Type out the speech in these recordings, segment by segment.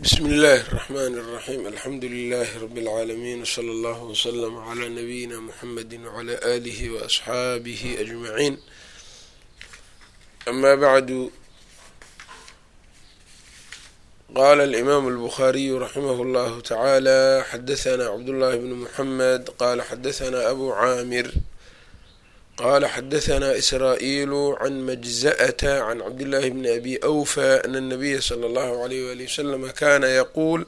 bsmi اllahi الرحmn الرaxيm alxamdu لlh rb العaalamiin wslى اllah wslm عlى nabiyina mxamedi wعlى آlih وaصxaabih أجmaعin ama bعdu qala الإmam الbkhariyu raximah اllah taعalى xadaثna cabdالlahi bn mحamed qala xadaثna abu caamir qala xadaثna israa'iilu can majza'ata can cabdillahi bni abi awfa ana الnabiya slى اllahu عalayh wali waslama kana yaquul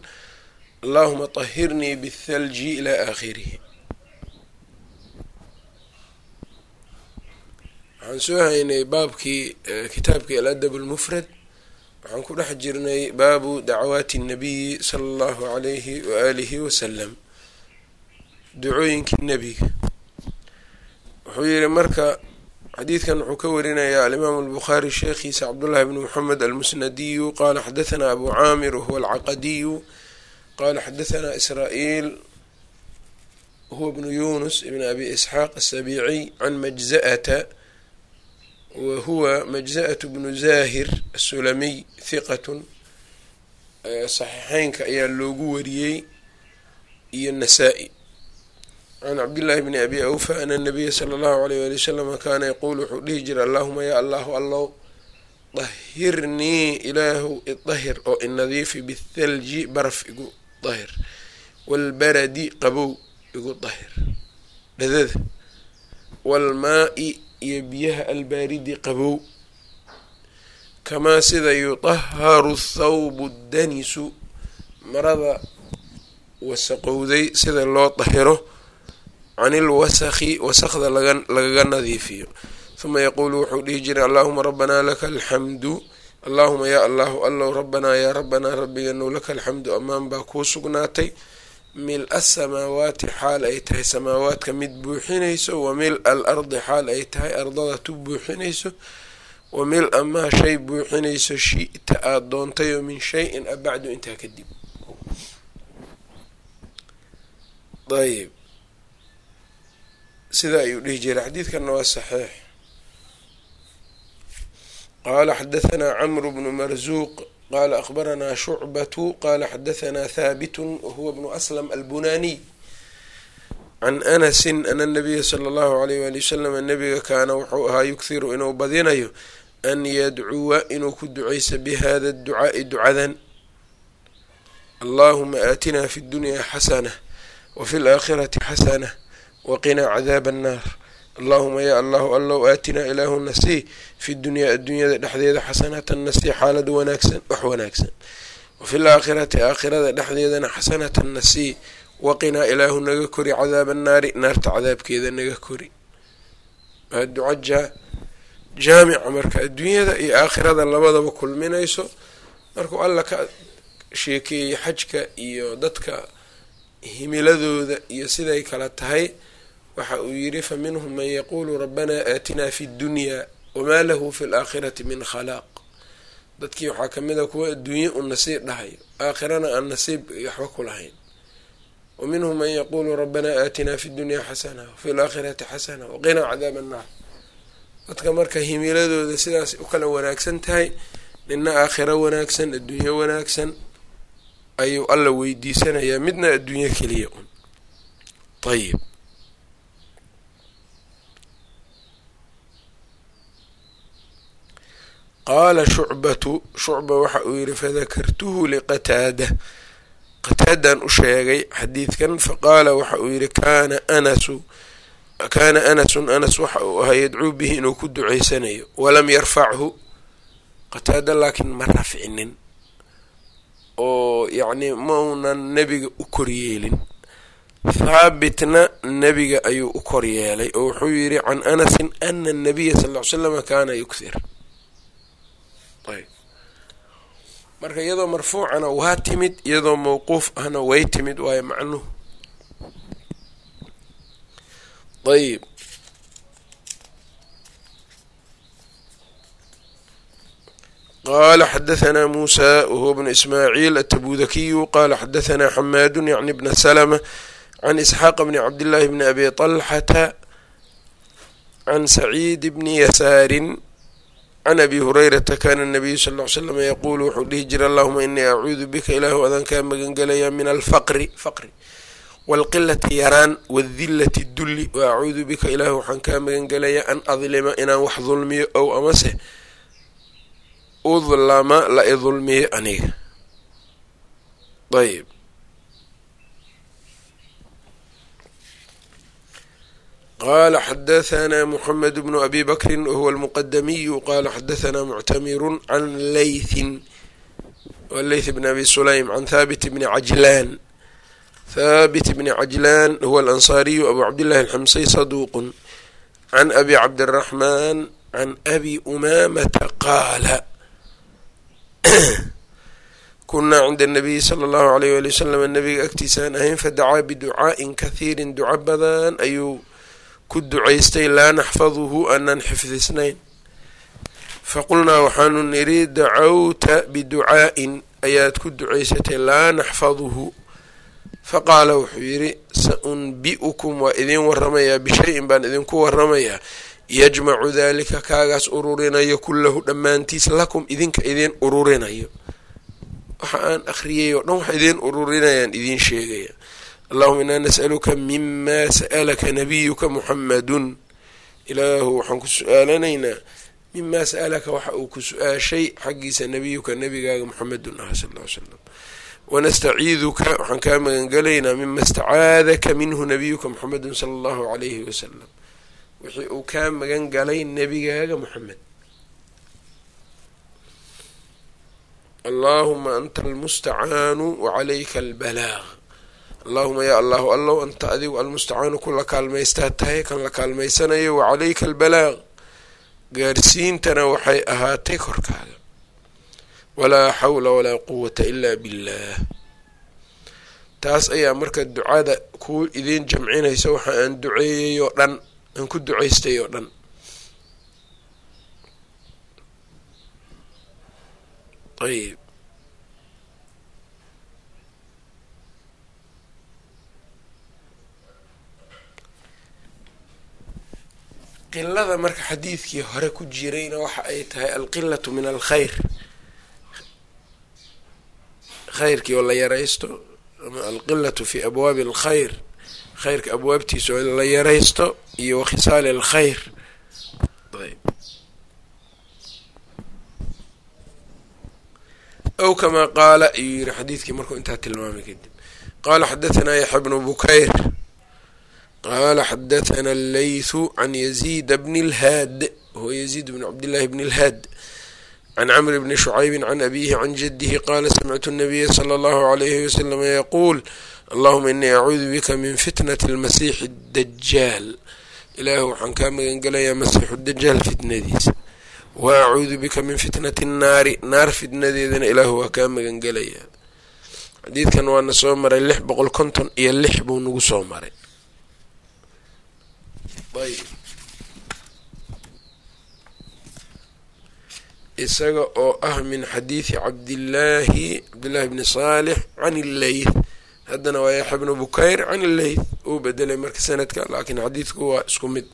allahuma طahirnii bالthalji ilى aakhirihi waxaan soo haynay baabkii kitaabkii aladab اlmufrad waxaan ku dhex jirnay baabu dacwaati الnabiyi salى اllahu عalayhi waalihi wasalam ducooyinkii nebiga wuxuu yihi marka xadiidkan wuxuu ka warinayaa alimaamu albukhaari sheekhiisa cabdullahi bni moxamed almusnadiyu qaala xadathana abu caamir wahuwa alcaqadiyu qaala xadathana israa'iil wahuwa bnu yunus ibn abi isxaaq asabiiciy can majza'ata wa huwa majza'atu bnu zahir asulamiy hiqatun saxiixeynka ayaa loogu wariyey iyo nasaa-i can cabdillahi bni abi awfa ana nabiya sala allahu alayh wali wasalama kaana yaquul wuxuu dhihi jiray allahuma yaa allahu allow dahirnii ilaahu idahir oo inadiifi bithalji baraf igu dahir waalbaradi qabow igu dahir dhadada waalmaa-i iyo biyaha albaaridi qabow kamaa sida yudaharu thawbu danisu marada wasaqowday sida loo dahiro can ilwasakhi wasakda lagaga nadiifiyo huma yaquulu wuxuu dhihi jiray allahuma rabanaa laka alxamdu allahuma yaa allahu allow rabbanaa yaa rabbanaa rabbiganow laka alxamdu ammaan baa kuu sugnaatay mil-a samaawaati xaal ay tahay samaawaadka mid buuxinayso wa mil-a al ardi xaal ay tahay ardada tu buuxinayso wa mil-a maa shay buuxinayso shi-ta aada doontayoo min shay-in a bacdu intaa kadib ayb sida ayuu dhihi jiray. Xadiidkanna waa saxiix. Qaala xadahanaa camru bnu marzuuq qaala akhbaranaa shucbatu qaala xadahanaa haabitun wahuwa bnu aslam albunaniy can anasin ana nabiya sala allahu alayh wali wasalama nabiga kaana wuxuu ahaa yughiru inuu badinayo an yadcuwa inuu ku duceysa bihada ducaai ducadan. Allahuma aatinaa fi ddunyaa xasana wafi laakhirati xasana waqinaa cadaaba annaar allahuma yaa allahu allow aatinaa ilaahu nasii fi dunyaa addunyada dhexdeeda xasanatan nasii xaalad wanaagsan wax wanaagsan wafi laakhirati aakhirada dhexdeedana xasanatan nasii waqinaa ilaahu naga kori cadaaba annaari naarta cadaabkeeda naga kori waa duca jaamica marka adduunyada iyo aakhirada labadaba kulminayso markuu alla ka sheekeeyey xajka iyo dadka himiladooda iyo siday kala tahay waxa uu yidhi fa minhum man yaquulu rabbanaa aatinaa fi ddunyaa wamaa lahu fi laakhirati min khalaaq dadkii waxaa ka mid a kuwa adduunye u nasiib dhahayo aakhirana aan nasiib waxba ku lahayn. Wa minhum man yaquulu rabbanaa aatinaa fi ddunyaa xasana wafi laakhirati xasana waqinaa cadaaba annaar dadka marka himiladooda sidaas u kala wanaagsan tahay nina aakhiro wanaagsan adduunye wanaagsan ayuu alla weydiisanayaa midna adduunye keliya un. Ayib qaala shucbatu shucba waxa uu yihi fadakartuhu liqataada qataadaan u sheegay xadiidkan faqaala waxa uu yihi kaana anasu kaana anasun anas waxa uu ahaa yadcuu bihi inuu ku duceysanayo walam yarfachu qataada laakiin ma rafcinin oo yacni maunan nebiga u koryeelin. haabitna nebiga ayuu u koryeelay. oo wuxuu yidhi can anasin ana anabiya sal ll ly slama kaana yukhir ayb marka iyadoo marfuucana waa timid iyadoo mawquuf ahna way timid waayo macnuhu. Ayb qala xadahanaa muusa wahuwa bnu ismaaciil atabudakiyu qala xadahanaa xamaadu yacni bna salma can isxaaq bni cabdillahi bni abi طalxata can saciid bni yasaarin can abi hurayrata kana nabiyu sal ly slam yaquulu wuxuu dhihi jira allahuma inii acuudu bika ilaahu adaan kaa magangelayaa min alfaqri. Faqri. Waalqilati yaraan waadillati dulli wa acuudu bika ilaahu waxaan kaa magangelayaa an adlima inaan wax dulmiyo ow amase udlama la idulmiyo aniga. Ayb qala xadahanaa muxamed bnu abi bakri wahuwa almuqadamiyu qala xadahanaa muctamiru can leythin leyth bn abi sulaym can thabit bni cajlaan thabit bni cajlaan huwa alansaariyu abu cabdillahi alxamsay saduuqun can abi cabdiraxman can abi umamata qaala kunaa cinda anabiyi sala allahu alayh wali wasalam nabiga agtiisaan ahayn fadacaa biducaa'in kahiirin duco badan ayuu ku ducaystay laa naxfaduhu aanan xifdisnayn. Faqulnaa waxaanu nidhi dacawta biducaa'in ayaad ku ducaysatay laa naxfaduhu. Faqaala wuxuu yidhi sa unbi'ukum waa idiin waramayaa bishayin baan idinku waramayaa yajmacu daalika kaagaas ururinayo kullahu dhammaantiis lakum idinka idiin ururinayo. Waxa aan akhriyay oo dhan wax idiin ururinayaan idiin sheegaya allahuma inaa nas'aluka mima sa'alaka nabiyuka muxamadun ilaahu waxaan ku su'aalanaynaa mimaa sa'alaka waxa uu ku su'aashay xaggiisa nabiyuka nabigaaga muxamedun ah sal ll slam wanastaciiduka waxaan kaa magangelaynaa mima istacaadaka minhu nabiyuka muxamedun sala allahu calayhi wasalam wixii uu kaa magan galay nebigaaga muxamed allahuma anta almustacaanu wacalayka albalaaq allahuma yaa allahu allow anta adigu almustacaanu kula kaalmaystaa tahay kan la kaalmaysanayo wacalayka albalaaq gaarsiintana waxay ahaatay korkaaga. Walaa xawla walaa quwata ilaa billaah taas ayaa marka ducada kuu idiin jamcinaysa waxa aan duceeyay oo dhan aan ku ducaystay oo dhan. Ayb qilada marka xadiidkii hore ku jirayna waxa ay tahay alqilatu min alkhayr. Khayrkii oo la yaraysto ama alqilatu fi abwaabi alkhayr. Khayrka abwaabtiisa oo la yaraysto iyo wakhisaali alkhayr. Ayb. Ow kamaa qaala ayuu yiri xadiidkii markuu intaa tilmaamay kadib. Qaala xadahanaa yaxya bnu bukayr qala xadathana allaythu can yaziida bni اlhaad wahuwa yaziid bn cabdillahi bni اlhaad can camr bni shucaybi can abihi can jadihi qaala samictu nabiya sala allahu alayhi wasalama yaquul allahuma inii acuudu bika min fitnati almasiixi dajaal ilaahu waxaan kaa magangelayaa masiixu dajaal fitnadiisa wa acuudu bika min fitnati nnaari naar fitnadeedana ilaahu waa kaa magangelayaa xadiidkan waana soo maray lix boqol konton iyo lix buu nagu soo maray ayb isaga oo ah min xadiidi cabdillaahi cabdillahi bni saalix can illeyth haddana waa yaxya bnu bukayr can illeyth uu bedelay marka sanadka laakiin xadiidku waa isku mid.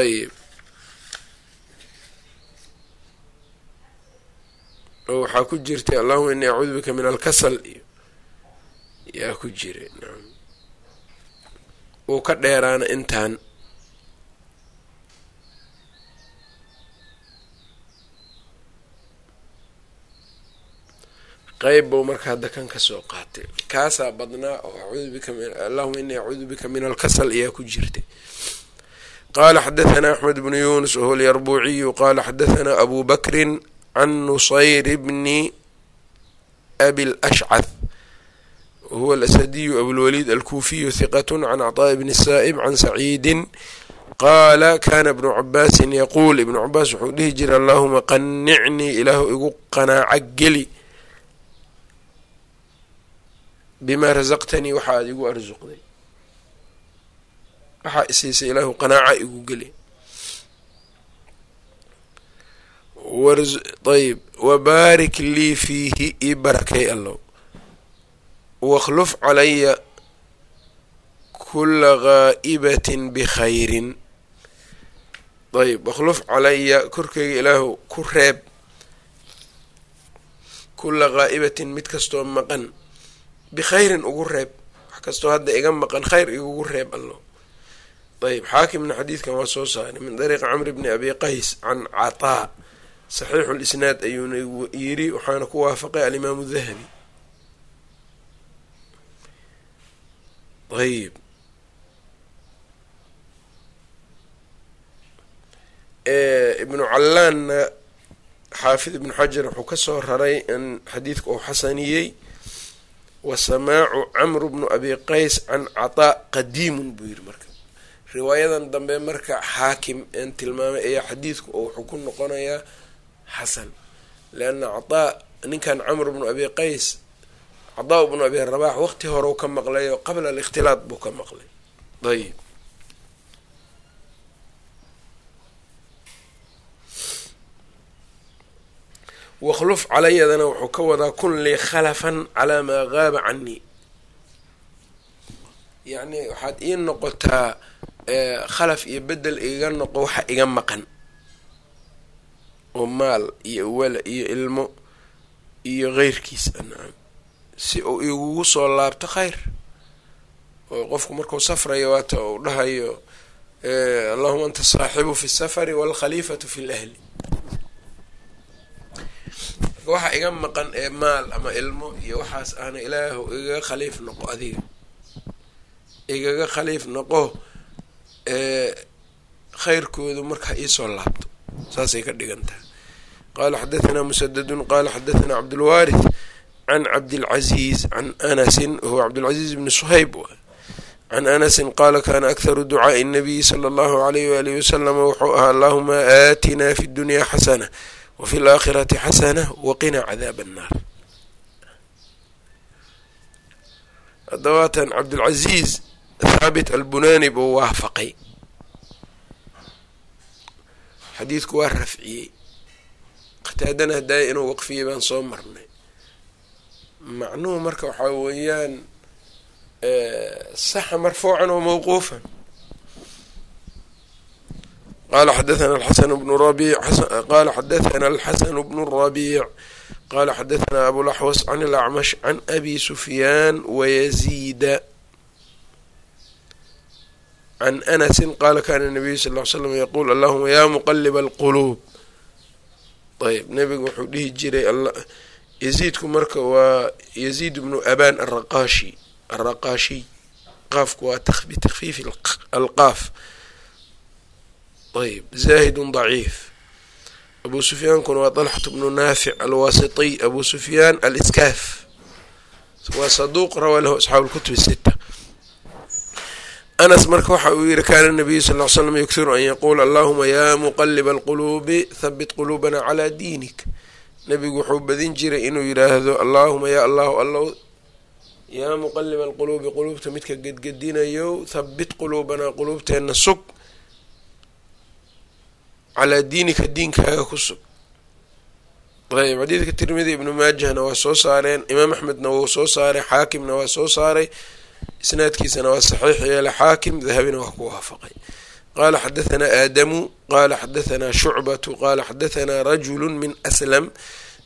Ayb oo waxaa ku jirtay allahuma inii acuudu bika min alkasal. Iyo yaa ku jiray naam uu ka dheeraana intaan. Qeyb buu marka hadda kan ka soo qaatay. Kaasaa badnaa oo acuudu bika allahuma inii acuudu bika min alkasal ayaa ku jirtay. Qala xadahanaa axmed bnu yunus wahuwa alyarbuuciyu. Qala xadahanaa abu bakrin can nusayr bni abi lashcath whuwa alasadiyu abulwaliid alkuufiyu hiqat can cطaaءi bni saa'ib can saciidi qaala kana ibnu cabaasin yaquul ibnu cabaas wuxuu dhihi jiray allahuma qanicnii ilaahu igu qanaaca geli bimaa rasaqtanii waxa aad igu arsuqday waxaa isiisay ilaahu qanaaca igu geli ayb wabaarik lii fiihi ii barakay allow wakhluf calaya kula gaa'ibatin bikhayrin ayb wakhluf calaya korkeyga ilaahu ku reeb kula qaa'ibatin mid kastoo maqan bikhayrin ugu reeb wax kastoo hadda iga maqan khayr igugu reeb allo ayb xaakimna xadiidkan waa soo saaray min dariiqi camr bni abi qays can cataa saxiixu lisnaad ayuuna yiri waxaana ku waafaqay alimaamu dahabi ayb ibnu callaanna xaafid ibnu xajar wuxuu ka soo raray in xadiidka uu xasaniyey wa samaacu camru bnu abi qays can cataa qadiimun buu yiri marka riwaayadan dambe marka xaakim een tilmaamay ayaa xadiidku oo wuxuu ku noqonayaa xasan leanna cataa ninkan camr bnu abi qays cadaa bnu abi rabax waqti hore u ka maqlay oo qabla alikhtilaad buu ka maqlay. Ayb wakhluf calayadana wuxuu ka wadaa kun lii khalafan calaa maa gaaba canii yacni waxaad ii noqotaa khalaf iyo bedel igaga noqo waxa iga maqan. Oo maal iyo wala iyo ilmo iyo keyrkiisa nacam si uu igugu soo laabto khayr. Oo qofku markuu safrayo waata uu dhahayo allahuma anta saaxibu fi safari waalkhaliifatu fi lahli waxa iga maqan ee maal ama ilmo iyo waxaas ahna ilaahu igaga khaliif noqo adiga. Igaga khaliif noqo khayrkoodu marka iisoo laabto. Saasay ka dhigan tahay. Qala xadathana musadadun qala xadathana cabdulwaarith can cabdilcaziiz can anasin huwa cabdilcaziiz bni suhayb can anasin qaala kana akharu ducaai nabiyi sala allahu alayh waalihi wasalama wuxuu ahaa allahuma aatina fi dunya xasana wafi laakhirati xasana waqina cadaab annaar haddawatan cabdilcaziiz thaabit albunani buu waafaqay xadiidku waa rafciyey qataadana hadaaya inuu waqfiyey baan soo marnay macnuhu marka waxaa weeyaan saxa marfuucan oo mawquufan. Qala xadathana alxasan bnu rabiic qala xadathana alxasan bnu rabiic qala xadathana abulaxwas can ilacmash can abi sufyaan wayaziida can anasin qala kana nabiyu sal ly slam yaquul allahuma ya muqaliba alquluub. Ayb nabigu wuxuu dhihi jiray yaziidku marka waa yaziid bnu aban araqaashi araqaashiy qaafku waa bitakfiifi alqaaf. Ayb zaahidun daciif. Abu sufyaankuna waa dalxatu bnu naafic alwaasitiy abu sufyaan aliskaaf. Waa saduuq rawaa lahu asxaabu lkutubi sita anas marka waxa uu yihi kaana nabiyu sal l slam yughiru an yaquula allahuma ya muqaliba alquluubi habit quluubana calaa diinik nabigu wuxuu badin jiray inuu yidhaahdo allaahuma ya allahu allow yaa muqaliba alquluubi quluubta midka gedgedinayo habit quluubanaa quluubteenna sug. Calaa diinika diinkaaga ku sug. Ayb xadiidka tirmidi ibnu maajahna waa soo saareen imaam axmedna wuu soo saaray xaakimna waa soo saaray isnaadkiisana waa saxiix yeele xaakim dahabina waa ku waafaqay qala xadathana aadamu qala xadathana shucbatu qala xadathana rajulu min aslam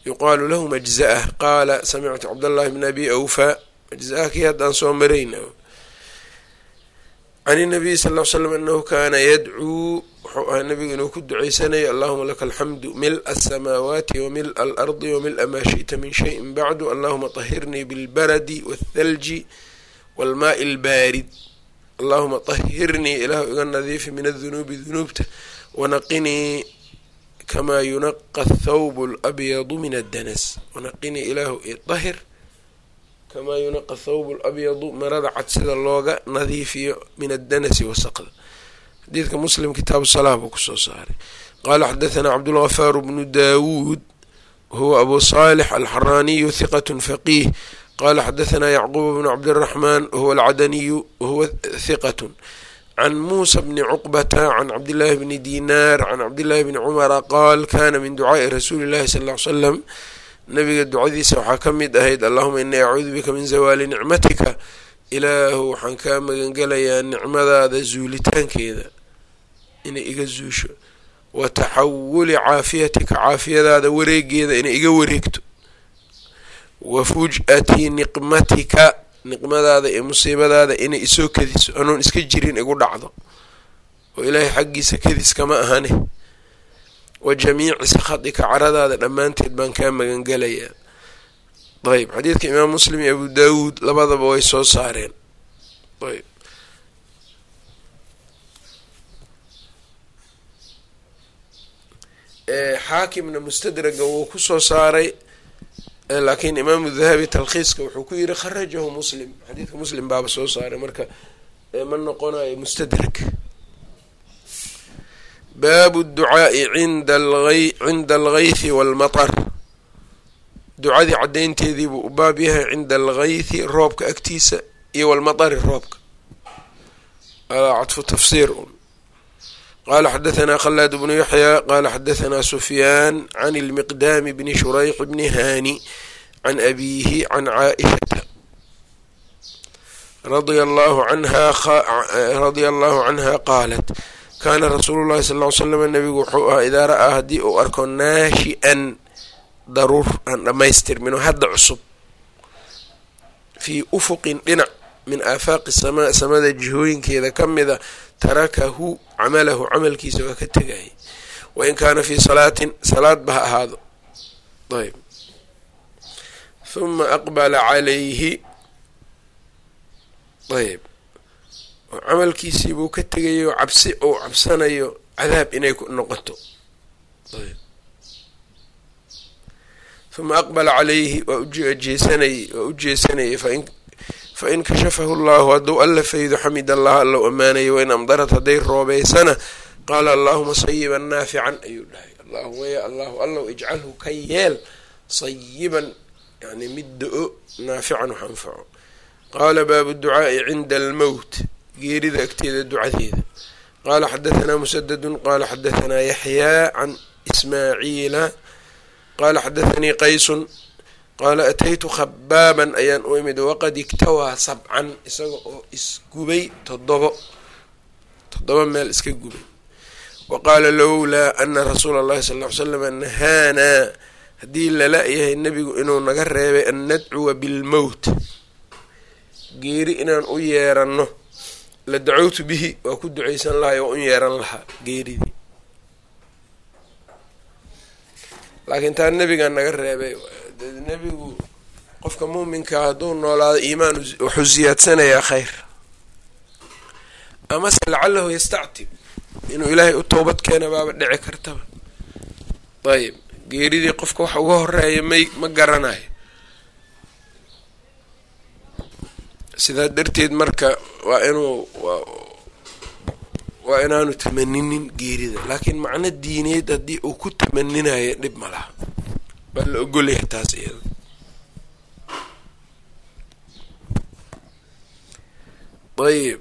yuqaalu lahu majza'ah qaala samictu cabdallahi bn abi awfa majza'ah kii haddaan soo marayna can inabiyi sal l slam anahu kaana yadcuu wuxuu ahaa nabigu inuu ku duceysanaya allahuma laka alxamdu mil-a asamaawaati wamil-a alardi wamil-a maa shi'ta min shayin bacdu allahuma طahirnii bilbaradi wاthalji wاlmaai اlbaarid allahuma طahirnii ilaah iga nadiifi min adunuubi dunuubta. Wanaqinii kamaa yunaqa athawbu اlabyadu min addanas wanaqinii ilaahu idahir kamaa yunaqa athawbu labyadu marada cad sida looga nadiifiyo min addanasi wasaqda xadiidka muslim kitaabu salaa buu ku soo saaray. Qaala xadahanaa cabdulgafaaru bnu daawuud wahuwa abu saalix alxaraaniyu hiqat faqiih qala xadathana yacquub bnu cabdiraxmaan wahuwa alcadaniyu wahuwa hiqat can muusa bni cuqbata can cabdillaahi bni dinaar can cabdillahi bni cumara qaal kana min ducaai rasuuli llahi sal ly slam nabiga ducadiisa waxaa ka mid ahayd allahuma inii acuudu bika min zawaali nicmatika ilaahu waxaan kaa magangelayaa nicmadaada zuulitaankeeda inay iga zuusho wa taxawuli caafiyatika caafiyadaada wareegeeda inay iga wareegto wa fuj'ati niqmatika niqmadaada iyo musiibadaada inay isoo kadiso anoon iska jirin igu dhacdo. Oo ilaahay xaggiisa kadis kama ahane wa jamiici sakhatika caradaada dhammaanteed baan kaa magangelayaa ayb xadiidka imaam muslim iyo abu daawuud labadaba way soo saareen. Ayb xaakimna mustadraga wuu ku soo saaray laakiin imaamu dahabi talkhiiska wuxuu ku yiri kharajahu muslim. Xadiidka muslim baaba soo saaray marka ma noqonayo mustadrag baabu ducaai cinda algaythi walmatar. Ducadii caddaynteedii buu u baab yahay cinda algaythi roobka agtiisa iyo walmatari roobka. Cadfu tafsiir un qala xadaثna khalaad bnu yaxya qala xadaثna sufyaan can اlmiqdaami bni shurayx bni hani can abiihi can caaishata radia allahu canha qaalat kaana rasuulu llahi sal ly slam nabigu wuxuu ahaa idaa ra'aa haddii uu arko naashi-an daruur aan dhammaystirmin oo hadda cusub fii ufuqin dhinac min aafaaqi samaa samada jihooyinkeeda ka mida tarakahu camalahu camalkiisa waa ka tegayay wain kaana fii salaatin salaadba ha ahaado. Ayb. Huma aqbala calayhi. Ayb. Camalkiisii buu ka tegayo cabsi ou cabsanayo cadaab inay noqoto. Ayb. Huma aqbala calayhi waa ujeesanayy waa u fain fain kashafahu llahu hadduu alla faydo xamid allah allow ammaanayo wain amdarat hadday roobeysana qaala allahuma sayiban naafican ayuu dhahay allahuma ya allahu allow ijcalhu ka yeel sayiban yani mid da'o naafican wax anfaco qaala baabu ducaai cinda almowt geerida agteeda ducadeeda qaala xadahanaa musadadun qaala xadahanaa yaxyaa can ismaaciila qaala xadathanii qaysun qaala ataytu khabaaban ayaan u imid waqad iktawaa sabcan isaga oo isgubay toddobo toddoba meel iska gubay. Wa qaala lowlaa ana rasuula allahi sal ly slam nahaanaa haddii lala yahay nebigu inuu naga reebay an nadcuwa bilmowt geeri inaan u yeeranno la dacowtu bihi waa ku ducaysan lahay waa u yeeran lahaa geeridii laakiin taa nebigaa naga reebay nebigu qofka muuminkaa hadduu noolaado iimaan wuxuu ziyaadsanayaa khayr. Amase lacalahu yastactib inuu ilaahay u toobad keena baaba dhici kartaba. Ayib geeridii qofka waxa uga horreeya may ma garanayo. Sidaa darteed marka waa inuu waa inaanu tamaninin geerida. Laakiin macno diineed haddii uu ku tamaninayo dhib ma laha waa la ogolyahay taas iyada ayib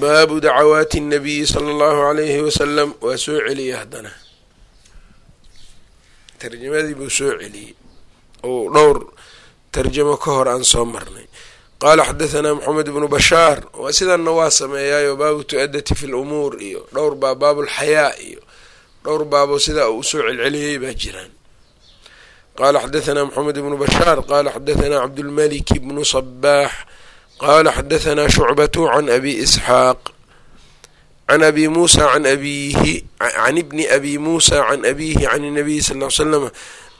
baabu dacawaati الnabiyi sala allahu alayhi wasalam waa soo celiyay haddana. Tarjamadii buu soo celiyey oo dhowr tarjamo ka hor aan soo marnay qaala xadahanaa moxamed bnu bashaar sidanna waa sameeyaayo baabu tu-adati fi lumuur iyo dhowr baa baabulxayaa iyo dhowr baabo sidaa uu u soo celceliyey baa jiraan qaala xadahanaa moxamed bnu bashaar qaala xadahanaa cabdulmalik bnu sabaax qaala xadahanaa shucbatu can abi isxaaq can abi muusa can abiihi can ibni abi muusa can abiihi can nabiyi sal l slama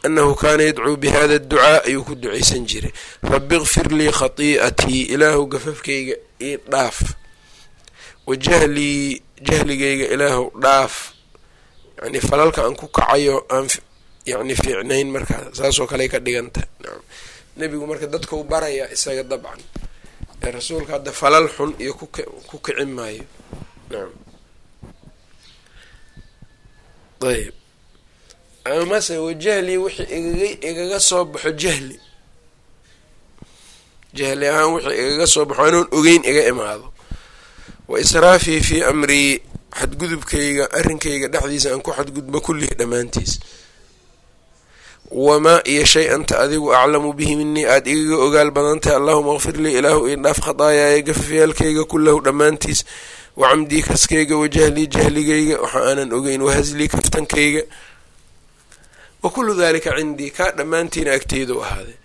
anahu kaana yadcuu bihada ducaa ayuu ku ducaysan jiray rabi kfir lii khatii'atii ilaahu gafafkayga ii dhaaf wa jahlii jahligayga ilaahu dhaaf yani falalka aan ku kacayo aan yani fiicnayn markaa saasoo kale ka dhigantahay nebigu marka dadka u barayaa isaga dabcan ee rasuulka hadda falal xun iyo ku kici maayo amase wajahli wixii igaga igaga soo baxo jahli. Jahli ahaan wixii igaga soo baxo anoon ogeyn iga imaado. Wa israafii fii amrii xadgudubkayga arrinkayga dhexdiisa aan ku xadgudbo kullihi dhammaantiis. Wamaa iyo shay anta adigu aclamu bihi minii aada igaga ogaal badan tahay allahuma kfir lii ilaahu ii dhaaf khadaayaaya gafafyaalkayga kullahu dhammaantiis. Wacamdii kaskayga wajahlii jahligayga waxa aanan ogeyn wahazlii kaftankayga wa kullu dalika cindii kaa dhammaantiina agteydu ahaaday.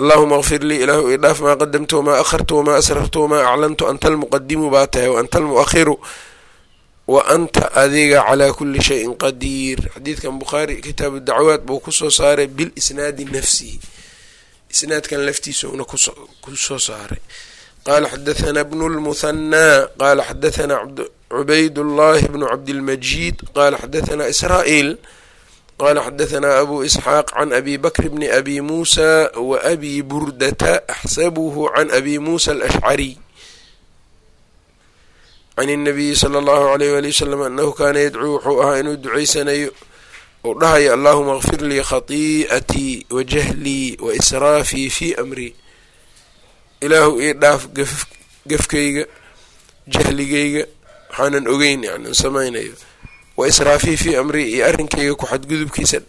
Allahuma kfir lii ilaahu ii dhaaf maa qadamtu wamaa akhartu wamaa asrartu wamaa aclantu anta almuqadimu baa tahay wa anta almuakhiru wa anta adiga calaa kuli shayin qadiir. Xadiidkan bukhaari kitaabu dacwaad buu ku soo saaray bilisnaadi nafsihi isnaadkan laftiisuna ku soo saaray. Qaala xadathana bnu lmuhanaa qaala xadathana cubayd llahi bnu cabdilmajiid qaala xadathana israa'iil qala xadahanaa abu isxaaq can abi bakr bni abi muusa wa abi burdata axsabuhu can abi muusa alashcariy can innabiyi sala allahu alayh waali wasalam annahu kaana yadcuu wuxuu ahaa inuu ducaysanayo uu dhahayo allahuma kfir lii khatii'atii wa jahlii wa israafii fii amrii ilaahu ii dhaaf gafkayga jahligayga waxaanan ogeyn yani samaynayo wa israafii fii amrii iyo arrinkayga ku xadgudubkiisa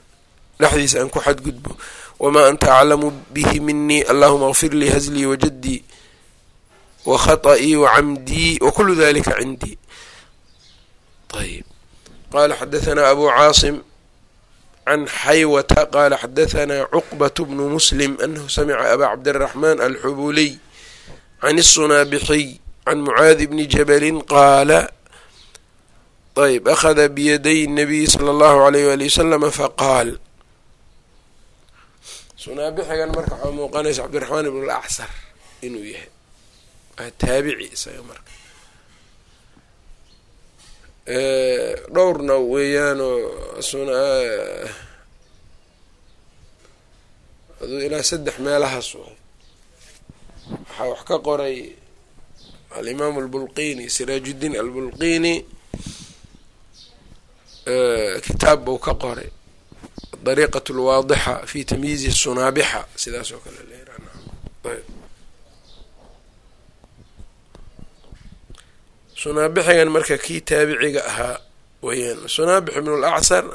dhexdiisa aan ku xadgudbo wamaa anta aclamu bihi minii allahuma kfir lii hazlii wajadii wkhaطئii wcamdii wkulu dalika cindii ayb qala xadaثna abu caasim can xaywata qala xadaثna cuqbaة bnu muslim anahu samica aba cabdالraxman alxubuliy can الsunaabixiy can mucaadi bni jabali qaala ayb akhada biyaday nabiy sala allahu alayh wali wasalama faqaal sunaabixigan marka waxaa muuqanaysa cabdiraxmaan ibn alacsar inuu yahay waa taabici isaga marka dhowrna weeyaanoo aduu ilaa saddex meelahaas u waxaa wax ka qoray alimaam albulqini siraajuddiin albulqini kitaab buu ka qoray. Dariiqat lwaadixa fi tamyiizi sunaabixa sidaas oo kale sunaabixigan marka kii taabiciga ahaa weyaan sunaabix ibn lacsar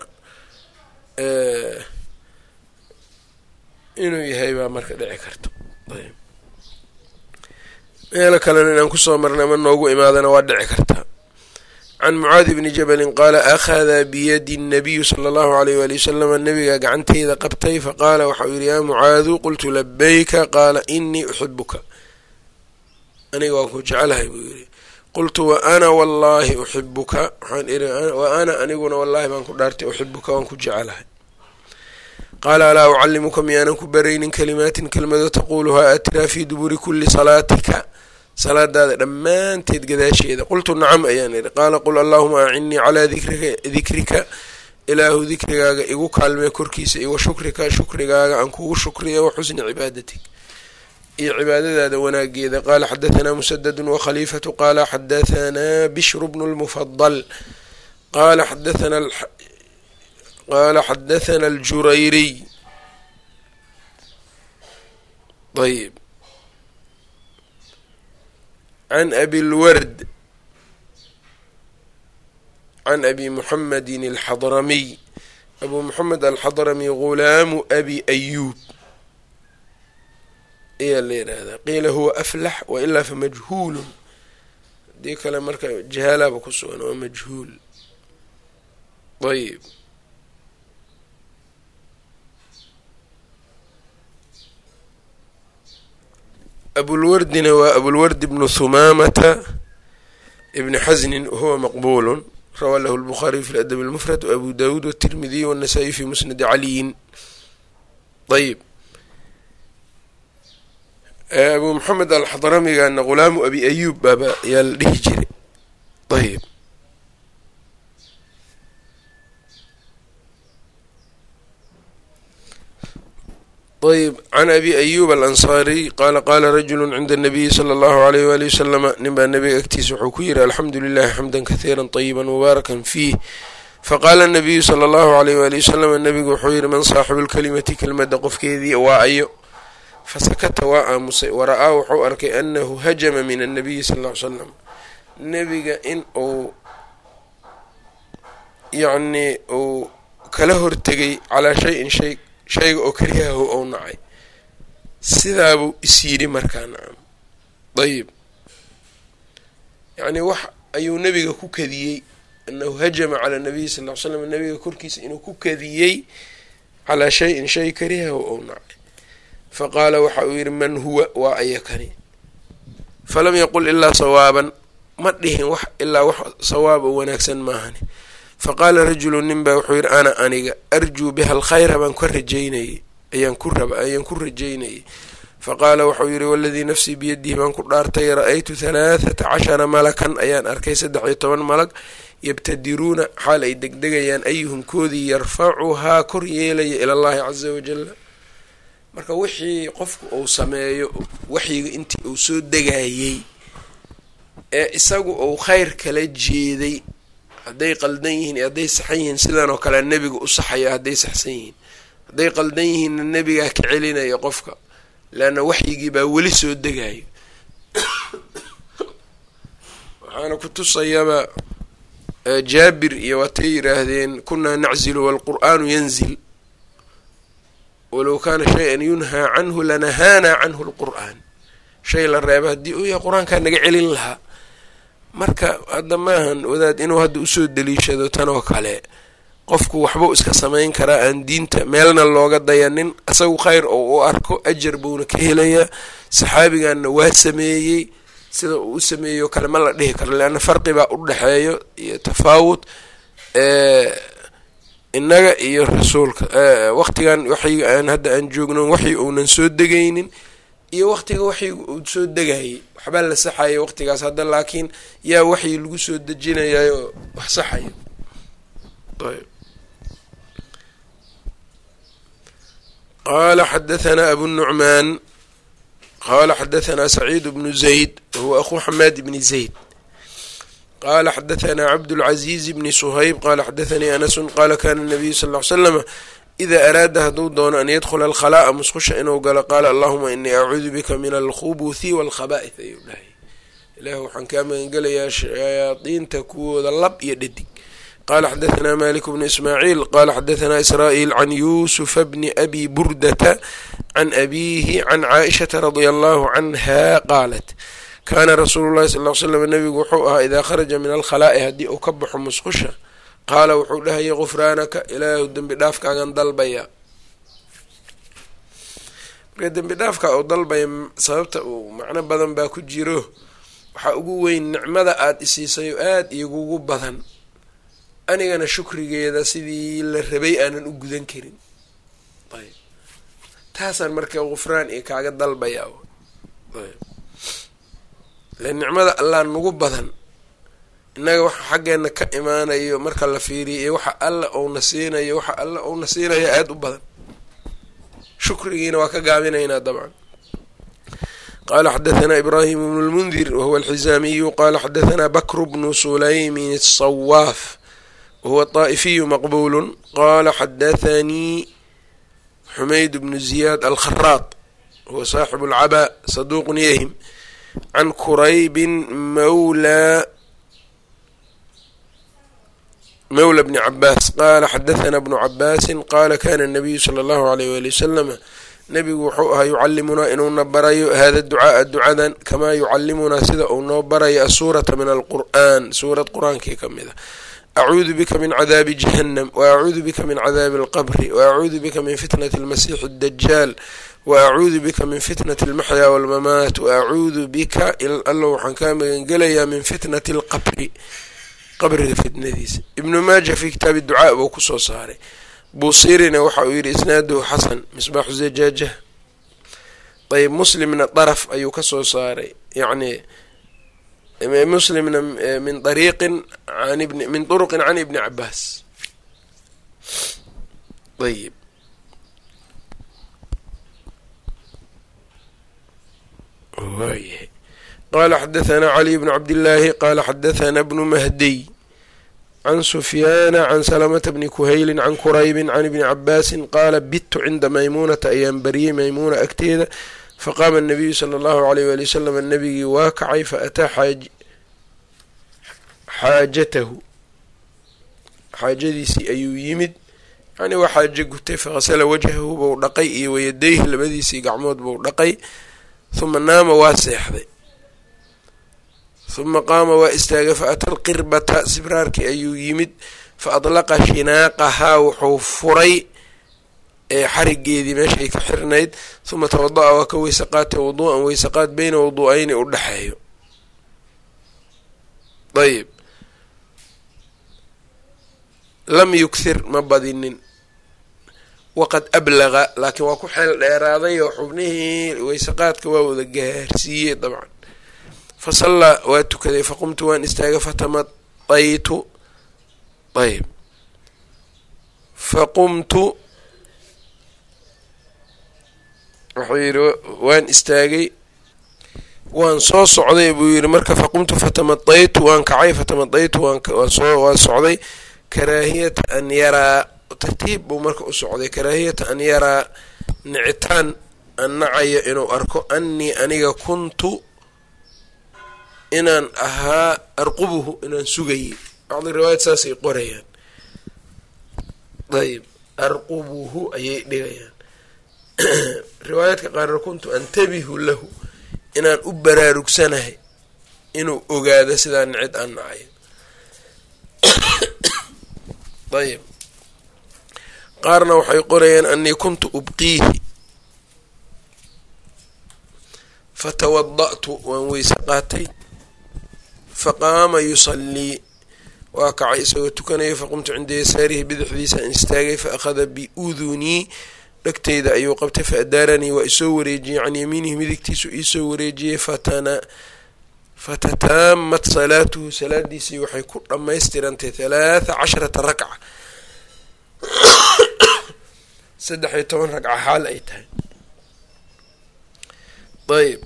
inuu yahay baa marka dhici karta meelo kalena inaan ku soo marnay ama noogu imaadana waa dhici kartaa can mucaadi bni jabalin qaala akhada biyadi nabiyu sala allahu alayh wali wasalama nabiga gacanteyda qabtay faqaala waxau yihi yaa mucaadu qultu labayka qaala inii uxibuka aniga waan ku jecelahay buu yidhi qultu wa ana wallaahi uxibuka waxaan iri wa ana aniguna wallahi baan ku dhaartay uxibuka waan ku jecelahay qaala alaa ucallimuka miyaanan ku baraynin kalimaatin kelmado taquuluhaa atiraa fii duburi kulli salaatika salaadaada dhammaanteed gadaasheeda. Qultu nacam ayaan idhi qaala qul allaahuma acinnii calaa dikrika ilaahu dikrigaaga igu kaalmee korkiisa iyo wa shukrigaaga aan kugu shukriya wa xusni cibaadatik. Iyo cibaadadaada wanaageeda qaala xadahanaa musadadu wakhaliifatu qaala xadahanaa bishru bnu lmufadal qaala xadaana qaala xadathana aljurayriy ayb can abi lward can abi muxamedin alxadramiy abu muxamed alxadrami gulaamu abi ayuub ayaa la yidhaahdaa qiila huwa aflax wailaa famajhuulun haddii kale marka jahaalaaba ku sugan waa majhuul ayb abulwardina waa abulwardi bnu humaamata ibni xasnin wahuwa maqbuulun rawaa lahu lbukhaariy fi ladab اlmufrad wabu dawuud watirmidiy wاnasaa'iy fi musnadi caliyin ayb eh, abu moxamed alxadramigana ghulaamu abi ayuub baaba ayaa la dhihi jiray ayb ayb can abi ayuub alansaariy qaala qaala rajulu cinda anabiyi sala allahu alayh waali wasalama nin baa nabiga agtiisa wuxuu ku yihi alxamdu lilahi xamdan kahiira طayiba mubaarakan fiih faqaala nabiyu sala allahu alayh waali wasalama nabigu wuxuu yihi man saaxibu lkalimati kelmadda qofkeedii waa ayo fasakata waa aamusay wara-aa wuxuu arkay anahu hajama min annabiyi sal ll ly slam nebiga in uu yacnii uu kala hortegay calaa shayin shay shayga oo karihahu ou nacay. Sidaabuu is yidhi markaa nacam dayib. Yacnii wax ayuu nebiga ku kadiyey anahu hajama cala nabiyi sal ly slam nabiga korkiisa inuu ku kadiyey calaa shayin shay karihahu ou nacay. Faqaala waxa uu yidhi man huwa? Waa ayakani falam yaqul ilaa sawaaban. Ma dhihin wax ilaa wax sawaab oo wanaagsan maahani faqaala rajulu nin baa wuxuu yidhi ana aniga arjuu biha alkhayra baan ka rajaynayay ayaan ku raba ayaan ku rajaynayay. Faqaala wuxuu yidhi waladii nafsii biyadihi baan ku dhaartay ra'aytu halaathata cashara malakan ayaan arkay saddex iyo toban malag yabtadiruuna xaal ay degdegayaan ayuhum koodii yarfacuhaa kor yeelaya ila allahi casa wajala marka wixii qofku uu sameeyo waxyiga intii uu soo degayey ee isagu uu khayr kala jeeday hadday qaldan yihiin iyo hadday saxan yihiin sidan oo kale nebiga u saxaya hadday saxsan yihiin. Hadday qaldan yihiinna nebigaa ka celinaya qofka leanna waxyigii baa weli soo degayo waxaana ku tusayaba jaabir iyo waatay yidhaahdeen kunaa naczilu waalqur'aanu yanzil. Walow kaana shay-an yunhaa canhu lanahaanaa canhu lqur'aan shay la reeba haddii uu yahay qur'aankaa naga celin lahaa marka hadda maahan wadaad inuu hadda u soo daliishado tan oo kale qofku waxbuu iska samayn karaa aan diinta meelna looga dayanin. Isagu khayr oo u arko ajar buuna ka helayaa. Saxaabiganna waa sameeyey. Sida uu u sameeyo kale ma la dhihi karo leanna farqi baa u dhexeeyo iyo tafaawud innaga iyo rasuulka waqtigan waxyiga aan hadda aan joogno waxyi uunan soo degaynin iyo waqtiga waxyiga uu soo degayay waxbaa la saxaya waqtigaas hadda laakiin yaa waxyi lagu soo dejinayayo wax saxayo. Ayb. Qala xadahanaa abu nucmaan qala xadahanaa saciid bnu zayd wahuwa aquu xamaad bni zayd. Qala xadahanaa cabdاlcaziiz bni suhayb qala xadathanii anasu qala kana nabiyu sal ly slama idaa araada hadduu doono an yadkhula alkhalaa'a musqusha inuu galo qaala allahuma inii acuudu bika min alkhubuthi walkhaba'ith ayuu dhahay ilaah waxaan kaa magangelayaa shayaadiinta kuwooda lab iyo dhadig qala xadahanaa malik bnu ismaaciil qala xadahanaa israa'iil can yuusufa bni abi burdata can abiihi can caaishata radia allahu canha qaalat kaana rasuulu llahi sal l slam nabigu wuxuu ahaa idaa kharaja min alkhalaa'i haddii uu ka baxo musqusha qaala wuxuu dhahayay gufraanaka ilaahu dembi dhaafkaagan dalbaya. Marka dembi dhaafka uu dalbaya sababta uu macno badan baa ku jiro. Waxaa ugu weyn nicmada aada isiisayo aada igugu badan. Anigana shukrigeeda sidii la rabay aanan u gudan karin. Ayb. Taasaan marka gufraan iyo kaaga dalbaya ayb. Le nicmada allah nagu badan innaga waxa xaggeena ka imaanayo marka la fiiriyo iyo waxa alla uuna siinayo waxa alla uuna siinayo aada u badan. Shukrigiina waa ka gaabinaynaa dabcan. Qala xadahanaa ibraahim bnu lmundir wahuwa alxizaamiyu qala xadahanaa bakru bnu sulaymin asawaaf wahuwa طaa'ifiyu maqbulu qala xadathanii xumayd bnu ziyaad alkharaad wahuwa saaxibu اlcabaa saduuqun yahim can kuraybin mawla mawla bni cabaas qaala xadathana bnu cabaasin qaala kana nabiyu sala allahu alayh wali wasalama nabigu wuxuu ahaa yucalimunaa inuuna barayo hada ducaaa ducadan kamaa yucalimunaa sida uu noo barayo asuurata min alqur'an suurad qur'aankii ka mid a acuudu bika min cadaabi jahannam wa acuudu bika min cadaabi alqabri wa acuudu bika min fitnati almasiixi addajaal wa acuudu bika min fitnati almaxyaa walmamaat wa acuudu bika alla waxaan kaa magangelayaa min fitnati alqabri qabriga fitnadiisa. Ibnu maaja fi kitaabi ducaa buu ku soo saaray. Buusirina waxa uu yidhi isnaaduhu xasan misbaaxu zajaaja. Ayb muslimna daraf ayuu ka soo saaray. Yacni muslimna min ariiqin an ibni min turuqin can ibni cabaas ayib. Waayahay qala xadahanaa caliy bnu cabdillaahi qala xadahanaa bnu mahdiy can sufyaana can salamata bni kuhaylin can kuraybin can ibni cabaasin qaala bittu cinda maymuunata ayaan bariyey maymuuna agteeda faqaama anabiyu sala allahu alayh wali wasalam nabigii waa kacay faataa xaajatahu xaajadiisii ayuu yimid yani waa xaaje gutay faqasala wajhahu buu dhaqay iyo wayadayhi labadiisii gacmood buu dhaqay huma naama waa seexday huma qaama waa istaagay fa ata alqirbata sibraarkii ayuu yimid fa adlaqa shinaaqahaa wuxuu furay xarigeedii meeshay ka xirnayd huma tawada-a waa ka weyse qaatay wuduu'an weyse qaad beyna wuduu'ayni u dhexeeyo ayib lam yukhir ma badinin waqad ablaqa laakiin waa ku xeel dheeraaday oo xubnihii weyseqaadka waa wada gaarsiiyey dabcan fa sallaa waa tukaday faqumtu waan istaagay fatamadaytu ayb faqumtu wuxuu yidhi waan istaagay waan soo socday buu yidhi marka faqumtu fatamadaytu waan kacay fatamadaytu waan socday karaahiyata an yaraa. Tartiib buu marka u socday karaahiyata an yaraa nicitaan an nacayo inuu arko annii aniga kuntu inaan ahaa arqubuhu inaan sugayay. Bacdi riwaayad saasay qorayaan. Ayb arqubuhu ayay dhigayaan. Riwaayaadka qaarna kuntu antabihu lahu inaan u baraarugsanahay inuu ogaado sidaa nicid aan nacayo ayb qaarna waxay qorayaan anii kuntu ubqiihi. Fatawada'tu waan weyse qaatay faqaama yusallii. Waa kacay isagoo tukanaya faqumtu cinda yasaarihi bidixdiisa aan istaagay fa akhada biudunii dhegteyda ayuu qabtay fa adaaranii waa isoo wareejiyey can yamiinihi midigtiisu iisoo wareejiyey fatana fatataamat salaatuhu salaadiisii waxay ku dhammaystirantay halaatha casharata ragca saddex iyo toban ragca xaal ay tahay. Ayb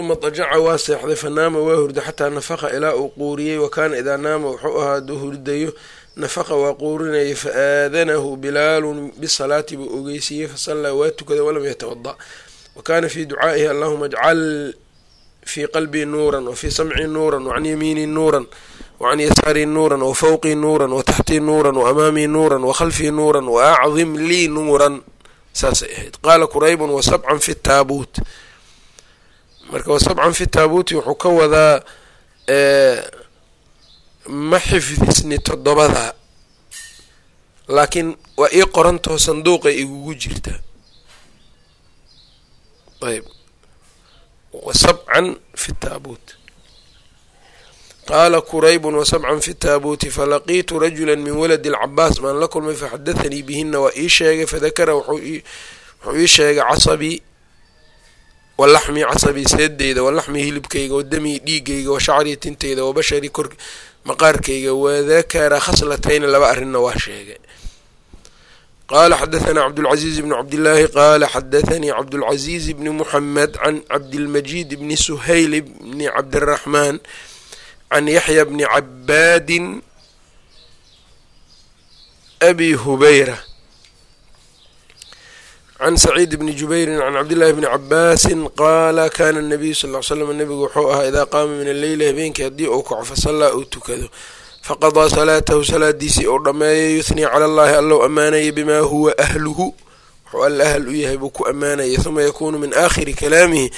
huma dajaca waa seexday fa naama waa hurday xataa nafaqa ilaa uu quuriyey wa idaa naama wuxuu ahaa hurdayo nafaqa waa quurinayay fa aadanahu bilaalun bisalaati buu ogeysiiyey fasallaa waa tukaday walam yatawada wa kaana fii ducaa'ihi allahuma ajcal fii qalbii nuuran wa fii samcii nuuran wacan yamiinii nuuran wacan yasaarii nuuran wa fawqii nuuran wa taxtii nuuran wa amaamii nuuran wa nuuran wa lii nuuran saasay ahayd qaala quraybun wa sabcan fi taabuut marka wa sabcan fi taabuuti wuxuu ka wadaa ma xifdisni toddobadaa laakiin waa ii qorantoo sanduuqay igugu jirtaa ayb. Wa sabcan fi taabuut. Qaala quraybun wa sabcan fi taabuuti falaqiitu rajula min waladi alcabaas baan la kulmay faxadathanii bihina waa ii sheegay fadakara wuxuu ii sheegay casabii walaxmii casabii seedeyda walaxmii hilibkayga wadamii dhiigayga wa shacrii tinteyda wa basharii kor maqaarkayga wadakara khaslatayni laba arrinna waa sheegay. Qaala xadahanaa cabdulcaziiz bni cabdillaahi qaala xadathanii cabdulcaziiz bni muxamed can cabdilmajiid bni suhayl bni cabdiraxmaan can yaxya bni cabaadin abi hubayra can saciid bni jubeyrin can cabdillahi bni cabaasin qaala kana nabiyu sal l slam nabigu wuxuu ahaa idaa qaama min alleyli habeenkii haddii uu kaco fasallaa uu tukado faqadaa salaatahu salaadiisii uu dhammeeyay yuhnii cala allahi allow ammaanaya bimaa huwa ahluhu wuxuu alla ahl u yahay buu ku ammaanayay huma yakuunu min aakhiri kalaamihi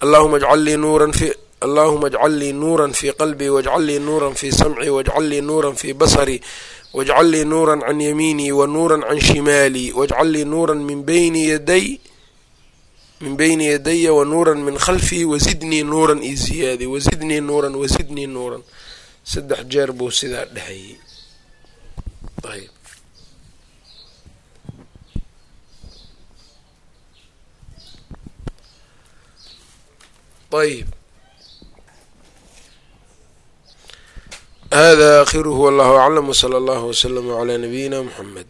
allahuma ajcal lii nuuran fi allahuma ajcal lii nuuran fii qalbii wajcal lii nuuran fii samcii wajcal lii nuuran fii basarii wajcal lii nuuran can yamiinii wa nuuran can shimaalii wajcal lii nuuran min bayni yaday min bayni yadaya wa nuuran min khalfii wasidnii nuuran io ziyaadi wasidnii nuuran wasidnii nuuran saddex jeer buu sidaa dhehayay ayb ayb hada akhiruhu wallahu aclam wsala allahu wslama cla nabiyina mxamed